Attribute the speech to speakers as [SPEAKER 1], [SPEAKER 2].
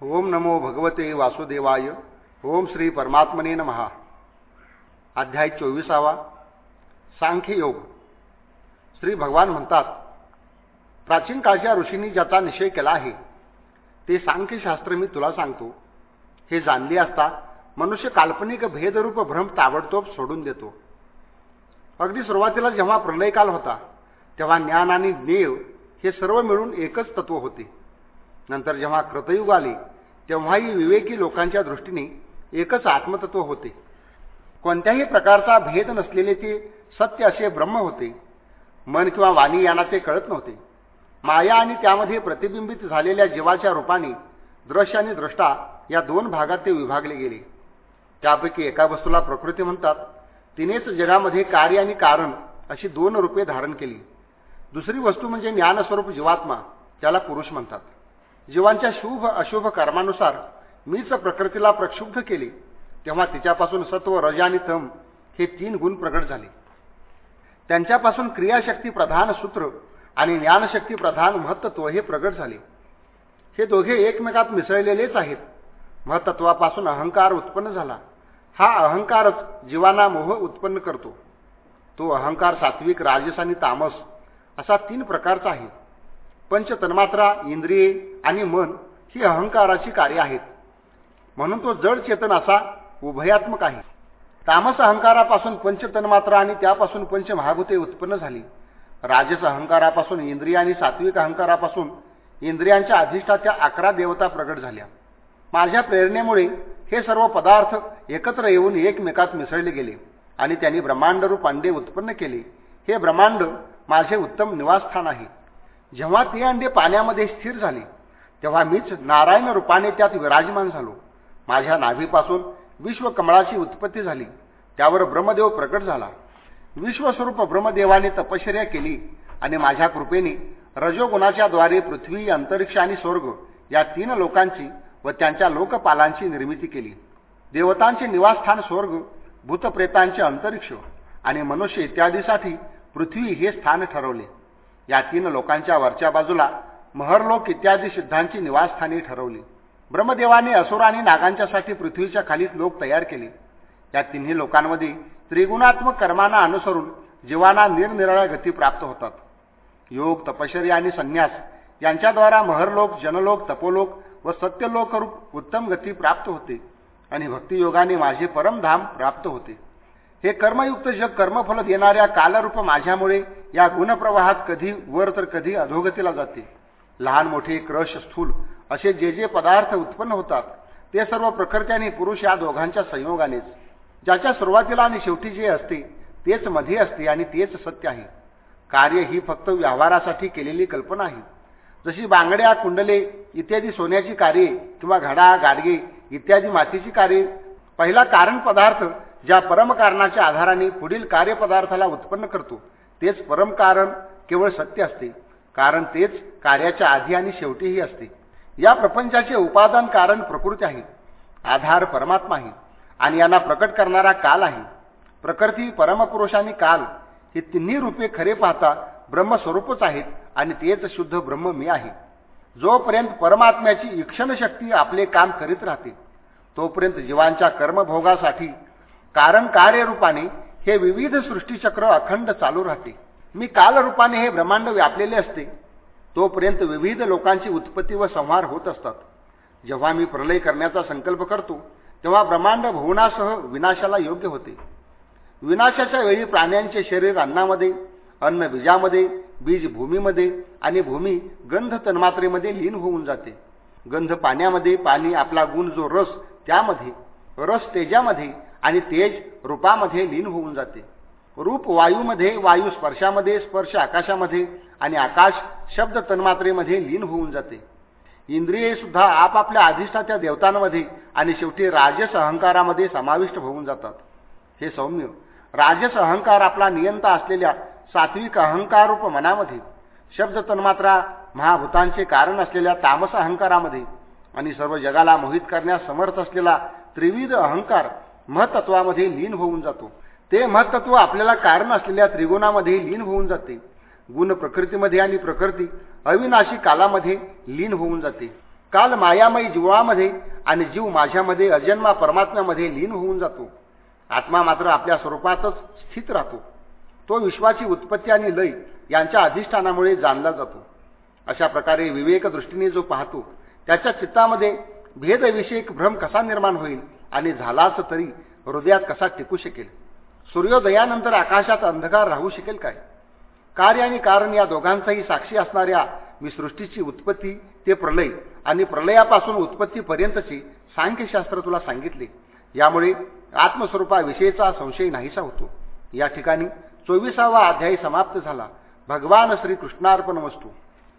[SPEAKER 1] ओम नमो भगवते वासुदेवाय. ओम श्री परमात्मने महा अध्याय चोवीसावा. सांख्ययोग श्री भगवान म्हणतात प्राचीन काळच्या ऋषींनी ज्याचा निश्चय केला आहे ते सांख्यशास्त्र मी तुला सांगतो. हे जाणले असता मनुष्य काल्पनिक भेदरूप भ्रम ताबडतोब सोडून देतो. अगदी सुरुवातीला जेव्हा प्रलयकाल होता तेव्हा ज्ञान आणि ज्ञेय हे सर्व मिळून एकच तत्व होते. नंतर जेव्हा कृतयुग आले तेव्हाही विवेकी लोकांच्या दृष्टीने एकच आत्मतत्व होते. कोणत्याही प्रकारचा भेद नसलेले ते सत्य असे ब्रह्म होते. मन किंवा वाणी यांना ते कळत नव्हते. माया आणि त्यामध्ये प्रतिबिंबित झालेल्या जीवाच्या रूपाने दृश्य आणि दृष्टा या दोन भागात ते विभागले गेले. त्यापैकी एका वस्तूला प्रकृती म्हणतात. तिनेच जगामध्ये कार्य आणि कारण अशी दोन रूपे धारण केली. दुसरी वस्तू म्हणजे ज्ञानस्वरूप जीवात्मा त्याला पुरुष म्हणतात. जीवांच्या शुभ अशुभ कर्मानुसार मीच प्रकृतीला प्रक्षुब्ध केले तेव्हा तिच्यापासून सत्व रज आणि तम हे तीन गुण प्रगट झाले. त्यांच्यापासून क्रियाशक्ती प्रधान सूत्र आणि ज्ञानशक्ती प्रधान महत्त्व हे प्रगट झाले. हे दोघे एकमेकात मिसळलेलेच आहेत. महत्त्वापासून अहंकार उत्पन्न झाला. हा अहंकारच जीवांना मोह उत्पन्न करतो. तो अहंकार सात्विक राजस आणि तामस असा तीन प्रकारचा आहे. पंच तन्मात्रा इंद्रिये आणि मन ही अहंकाराची कार्य आहेत. म्हणून तो जड चेतन असा उभयात्मक आहे. तामस अहंकारापासून पंचतन्मात्रा आणि त्यापासून पंचमहाभूते उत्पन्न झाली. राजस अहंकारापासून इंद्रिय आणि सात्विक अहंकारापासून इंद्रियांच्या अधिष्ठाच्या अकरा देवता प्रगट झाल्या. माझ्या प्रेरणेमुळे हे सर्व पदार्थ एकत्र येऊन एकमेकात मिसळले गेले आणि त्यांनी ब्रह्मांडरूप अंडे उत्पन्न केले. हे ब्रह्मांड माझे उत्तम निवासस्थान आहे. जेव्हा ती अंडी पाण्यामध्ये स्थिर झाले तेव्हा मीच नारायण रूपाने त्यात विराजमान झालो. माझ्या नाभीपासून विश्वकमळाची उत्पत्ती झाली. त्यावर ब्रह्मदेव प्रकट झाला. विश्वस्वरूप ब्रह्मदेवाने तपश्चर्या केली आणि माझ्या कृपेने रजोगुणाच्या द्वारे पृथ्वी अंतरिक्ष आणि स्वर्ग या तीन लोकांची व त्यांच्या लोकपालांची निर्मिती केली. देवतांचे निवासस्थान स्वर्ग भूतप्रेतांचे अंतरिक्ष आणि मनुष्य इत्यादीसाठी पृथ्वी हे स्थान ठरवले. या तीन लोकांच्या वरच्या बाजूला महरलोक इत्यादी सिद्धांची निवासस्थानी ठरवली. ब्रह्मदेवाने असुर आणि नागांच्यासाठी पृथ्वीच्या खालीत लोक तयार केले. या तिन्ही लोकांमध्ये त्रिगुणात्मक कर्मांना अनुसरून जीवांना निरनिराळ्या गती प्राप्त होतात. योग तपश्चर्या आणि संन्यास यांच्याद्वारा महरलोक जनलोक तपोलोक व सत्यलोकरूप उत्तम गती प्राप्त होते आणि भक्तियोगाने माझे परमधाम प्राप्त होते. हे कर्मयुक्त जग कर्मफल देणाऱ्या कालरूप माझ्यामुळे या गुणप्रवाहात कधी वर तर कधी अधोगतीला जाते. लहान मोठे क्रश स्थूल असे जे जे पदार्थ उत्पन्न होतात ते सर्व प्रकृती आणि पुरुष या दोघांच्या संयोगानेच. ज्याच्या सुरुवातीला आणि शेवटी जे असते तेच मध्ये असते आणि तेच सत्य आहे. कार्य ही फक्त व्यवहारासाठी केलेली कल्पना आहे. जशी बांगड्या कुंडले इत्यादी सोन्याची कार्ये किंवा घडा गाडगे इत्यादी मातीची कार्ये पहिला कारण पदार्थ ज्या परमकारणाच्या आधाराने पुढील कार्यपदार्थाला उत्पन्न करतो तेच परमकारण केवळ सत्य असते कारण तेच कार्याच्या आधी आणि शेवटीही असते. या प्रपंचाचे उपादान कारण प्रकृती आहे आधार परमात्मा आहे आणि यांना प्रकट करणारा काल आहे. प्रकृती परमपुरुष आणि काल हे तिन्ही रूपे खरे पाहता ब्रह्मस्वरूपच आहेत आणि तेच शुद्ध ब्रह्म मी आहे. जोपर्यंत परमात्म्याची इक्षणशक्ती आपले काम करीत राहते तोपर्यंत जीवांच्या कर्मभोगासाठी कारण कार्यरूपाने हे विविध सृष्टीचक्र अखंड चालू राहते. मी कालरूपाने हे ब्रह्मांड व्यापलेले असते तोपर्यंत विविध लोकांची उत्पत्ती व संहार होत असतात. जेव्हा मी प्रलय करण्याचा संकल्प करतो तेव्हा ब्रह्मांड भुवनासह विनाशाला योग्य होते. विनाशाच्या वेळी प्राण्यांचे शरीर अन्नामध्ये अन्न बीजामध्ये बीज भूमीमध्ये आणि भूमी गंध तन्मात्रेमध्ये लीन होऊन जाते. गंध पाण्यामध्ये पाणी आपला गुण जो रस त्यामध्ये रस तेजामध्ये आणि तेज रूपामध्ये लीन होऊन जाते. रूप वायूमध्ये वायू स्पर्शामध्ये स्पर्श आकाशामध्ये आणि आकाश शब्द तन्मात्रेमध्ये लीन होऊन जाते. इंद्रिये सुद्धा आपापल्या अधिष्ठाच्या देवतांमध्ये आणि शेवटी राजस अहंकारामध्ये समाविष्ट होऊन जातात. हे सौम्य. राजस अहंकार आपला नियंता असलेल्या सात्विक अहंकारूप मनामध्ये शब्द तन्मात्रा महाभूतांचे कारण असलेल्या तामस अहंकारामध्ये आणि सर्व जगाला मोहित करण्यास समर्थ असलेला त्रिविध अहंकार महत्त्वामध्ये लीन होऊन जातो. ते महत्त्व आपल्याला कारण असलेल्या त्रिगुणामध्ये लीन होऊन जाते. गुण प्रकृतीमध्ये आणि प्रकृती अविनाशी कालामध्ये लीन होऊन जाते. काल मायामयी जीवामध्ये आणि जीव माझ्यामध्ये अजन्मा परमात्म्यामध्ये लीन होऊन जातो. आत्मा मात्र आपल्या स्वरूपातच स्थित राहतो. तो विश्वाची उत्पत्ती आणि लय यांच्या अधिष्ठानामुळे जाणला जातो. अशा प्रकारे विवेक दृष्टीने जो पाहतो त्याच्या चित्तामध्ये भेदविषयक भ्रम कसा निर्माण होईल? आणि झालाच तरी हृदयात कसा टिकू शकेल? सूर्योदयानंतर आकाशात अंधकार राहू शकेल काय? कार्य आणि कारण या दोघांचाही साक्षी असणाऱ्या मी सृष्टीची उत्पत्ती ते प्रलय आणि प्रलयापासून उत्पत्तीपर्यंतचे सांख्यशास्त्र तुला सांगितले. यामुळे आत्मस्वरूपाविषयीचा संशय नाहीसा होतो. या ठिकाणी चोवीसावा अध्यायी समाप्त झाला. भगवान श्रीकृष्णार्पण वस्तू